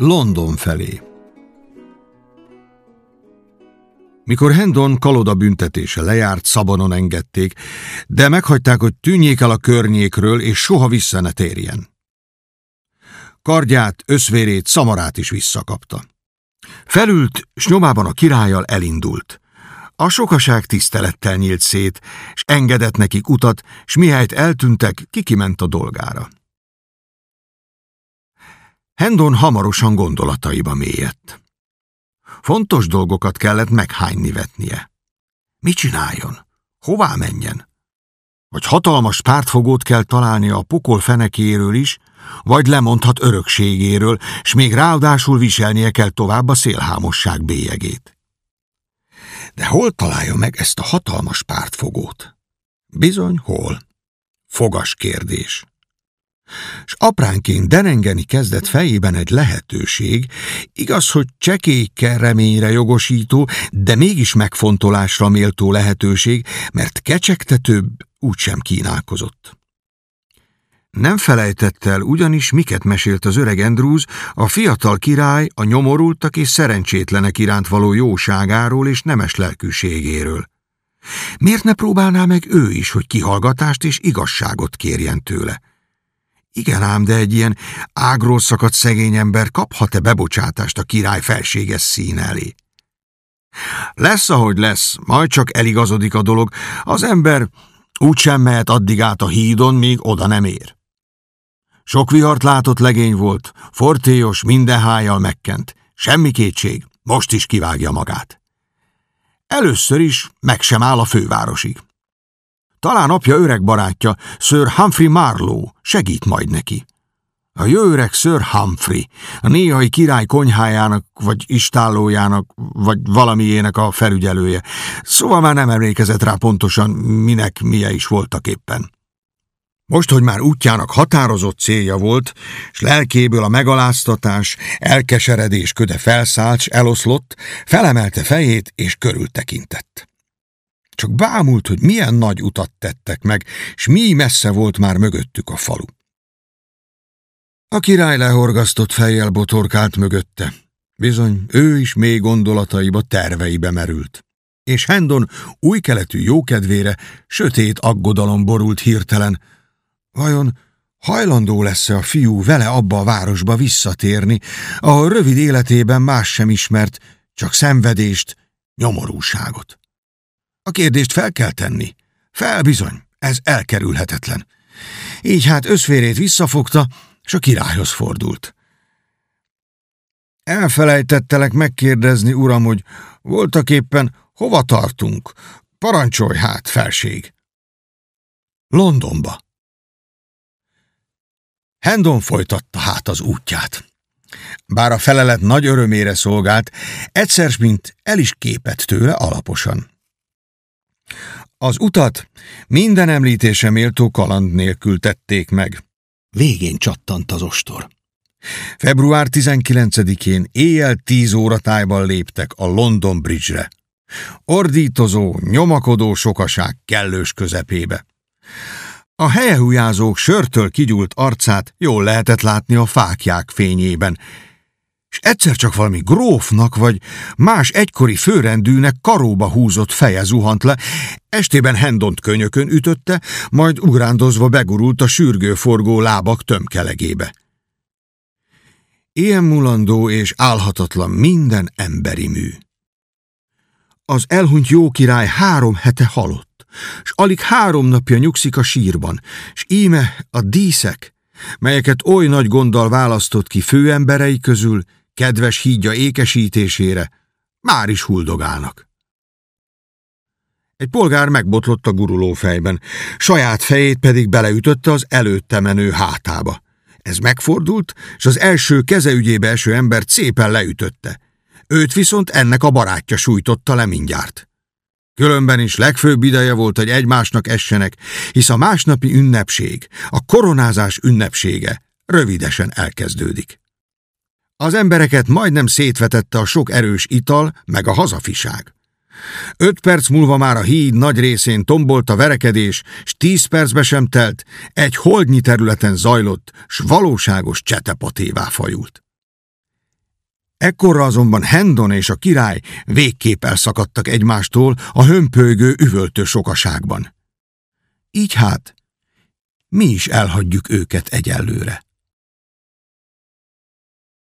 London felé. Mikor Hendon kaloda büntetése lejárt, szabonon engedték, de meghagyták, hogy tűnjék el a környékről, és soha vissza ne térjen. Kardját, összvérét, szamarát is visszakapta. Felült, s nyomában a királlyal elindult. A sokaság tisztelettel nyílt szét, s engedett nekik utat, s mihelyt eltűntek, kikiment a dolgára. Hendon hamarosan gondolataiba mélyedt. Fontos dolgokat kellett meghányni vetnie. Mit csináljon? Hová menjen? Vagy hatalmas pártfogót kell találnia a pokol fenekéről is, vagy lemondhat örökségéről, s még ráadásul viselnie kell tovább a szélhámosság bélyegét. De hol találja meg ezt a hatalmas pártfogót? Bizony, hol? Fogas kérdés s apránként derengeni kezdett fejében egy lehetőség, igaz, hogy csekélykel reményre jogosító, de mégis megfontolásra méltó lehetőség, mert kecsegtetőbb úgysem kínálkozott. Nem felejtett el ugyanis, miket mesélt az öreg Andrews, a fiatal király a nyomorultak és szerencsétlenek iránt való jóságáról és nemes lelkűségéről. Miért ne próbálná meg ő is, hogy kihallgatást és igazságot kérjen tőle? Igen ám, de egy ilyen ágról szakadt szegény ember kaphat-e bebocsátást a király felséges szín elé? Lesz, ahogy lesz, majd csak eligazodik a dolog, az ember úgysem mehet addig át a hídon, míg oda nem ér. Sok vihart látott legény volt, fortéos, minden hájjal megkent, semmi kétség, most is kivágja magát. Először is meg sem áll a fővárosig. Talán apja öreg barátja, Sir Humphrey Marlowe segít majd neki. A jó öreg Sir Humphrey, a néhai király konyhájának, vagy istállójának, vagy valamiének a felügyelője. Szóval már nem emlékezett rá pontosan, minek milyen is voltak éppen. Most, hogy már útjának határozott célja volt, s lelkéből a megaláztatás, elkeseredés köde felszállt, s eloszlott, felemelte fejét és körültekintett. Csak bámult, hogy milyen nagy utat tettek meg, s mi messze volt már mögöttük a falu. A király lehorgasztott fejjel botorkált mögötte. Bizony, ő is mély gondolataiba, terveibe merült. És Hendon új keletű jókedvére sötét aggodalom borult hirtelen. Vajon hajlandó lesz-e a fiú vele abba a városba visszatérni, ahol rövid életében más sem ismert, csak szenvedést, nyomorúságot? A kérdést fel kell tenni. Fel bizony, ez elkerülhetetlen. Így hát összvérét visszafogta, és a királyhoz fordult. Elfelejtettelek megkérdezni, uram, hogy voltak éppen hova tartunk? Parancsolj hát, felség! Londonba. Hendon folytatta hát az útját. Bár a felelet nagy örömére szolgált, egyszer mint el is képett tőle alaposan. Az utat minden említése méltó kaland nélkül tették meg. Végén csattant az ostor. Február 19-én éjjel 10 óra tájban léptek a London Bridge-re. Ordítozó, nyomakodó sokaság kellős közepébe. A helyehújázók sörtől kigyúlt arcát jól lehetett látni a fákják fényében, és egyszer csak valami grófnak vagy más egykori főrendűnek karóba húzott feje zuhant le, estében Hendont könyökön ütötte, majd ugrándozva begurult a sürgőforgó lábak tömkelegébe. Ilyen mulandó és álhatatlan minden emberi mű. Az elhunyt jó király három hete halott, s alig három napja nyugszik a sírban, s íme a díszek, melyeket oly nagy gonddal választott ki főemberei közül, kedves hídja ékesítésére, már is huldogálnak. Egy polgár megbotlott a guruló fejben, saját fejét pedig beleütötte az előtte menő hátába. Ez megfordult, és az első kezeügyébe eső ember szépen leütötte. Őt viszont ennek a barátja sújtotta le mindjárt. Különben is legfőbb ideje volt, hogy egymásnak essenek, hisz a másnapi ünnepség, a koronázás ünnepsége rövidesen elkezdődik. Az embereket majdnem szétvetette a sok erős ital, meg a hazafiság. Öt perc múlva már a híd nagy részén tombolt a verekedés, s tíz percbe sem telt, egy holdnyi területen zajlott, s valóságos csetepatévá fajult. Ekkorra azonban Hendon és a király végképp elszakadtak egymástól a hömpölygő üvöltő sokaságban. Így hát, mi is elhagyjuk őket egyelőre.